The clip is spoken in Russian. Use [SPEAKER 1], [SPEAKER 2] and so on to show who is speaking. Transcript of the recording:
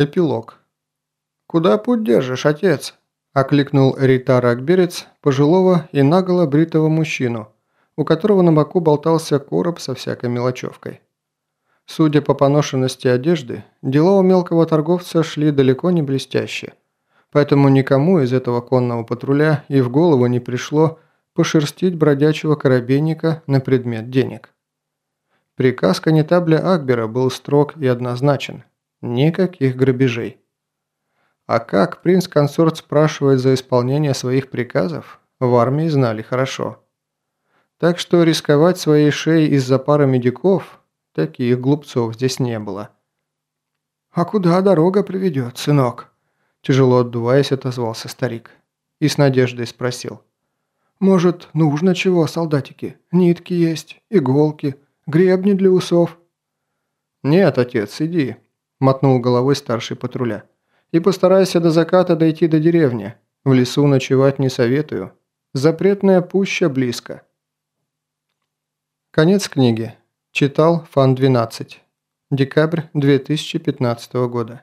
[SPEAKER 1] Эпилог. «Куда путь держишь, отец?» – окликнул Ритар Акберец, пожилого и наголо бритого мужчину, у которого на боку болтался короб со всякой мелочевкой. Судя по поношенности одежды, дела у мелкого торговца шли далеко не блестяще, поэтому никому из этого конного патруля и в голову не пришло пошерстить бродячего коробейника на предмет денег. Приказ канетабля Акбера был строг и однозначен – Никаких грабежей. А как принц-консорт спрашивает за исполнение своих приказов, в армии знали хорошо. Так что рисковать своей шеей из-за пары медиков, таких глупцов здесь не было. «А куда дорога приведет, сынок?» Тяжело отдуваясь, отозвался старик. И с надеждой спросил. «Может, нужно чего, солдатики? Нитки есть, иголки, гребни для усов?» «Нет, отец, иди», – мотнул головой старший патруля. «И постарайся до заката дойти до деревни. В лесу ночевать не советую. Запретная пуща близко». Конец книги. Читал Фан 12. Декабрь 2015 года.